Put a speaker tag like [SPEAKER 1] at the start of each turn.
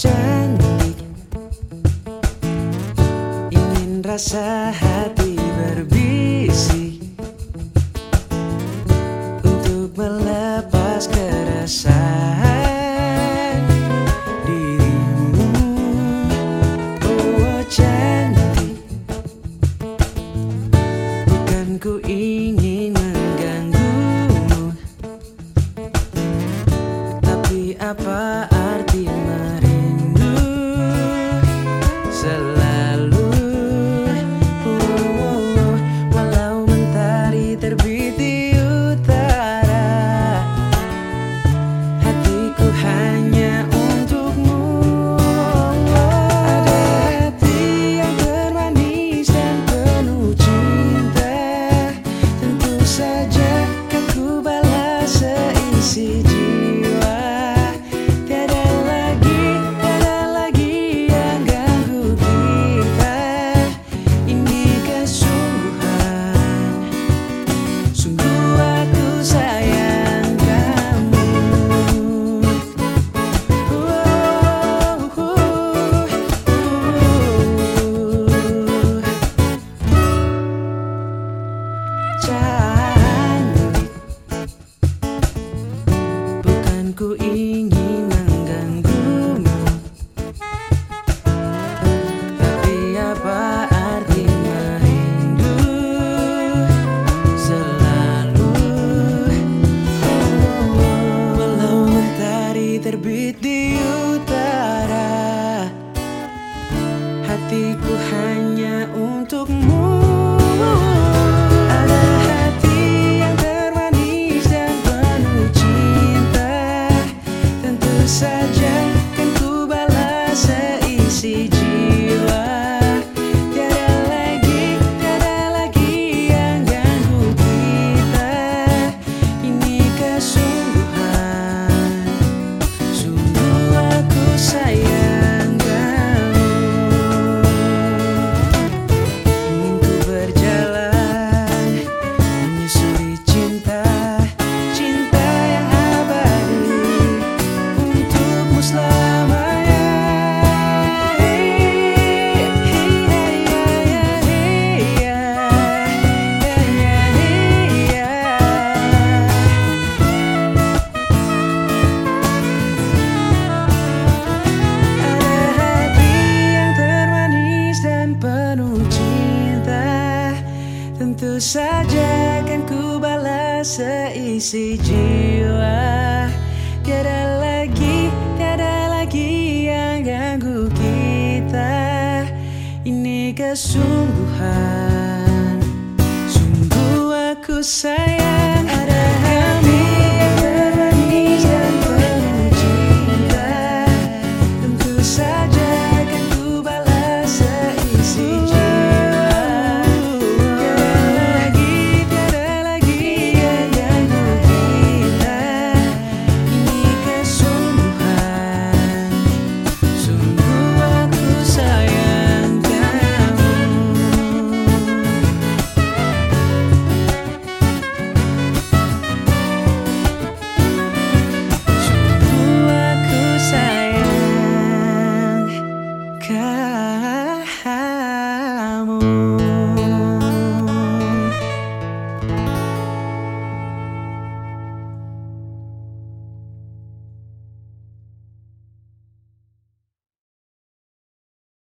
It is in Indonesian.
[SPEAKER 1] cantik. Ingin rasa hati berbisik Untuk melepas kerasan dirimu. Oh cantik. Bukan ku ingin ku ingin mengganggumu. Tapi apa artinya merindu Selalu? Walau mentari terbit di utara Hatiku hanya Tentu saja kan ku balas seisi jiwa. Tiada lagi, tiada lagi yang ganggu kita. Ini kesungguhan. Sungguh aku sayang. Kau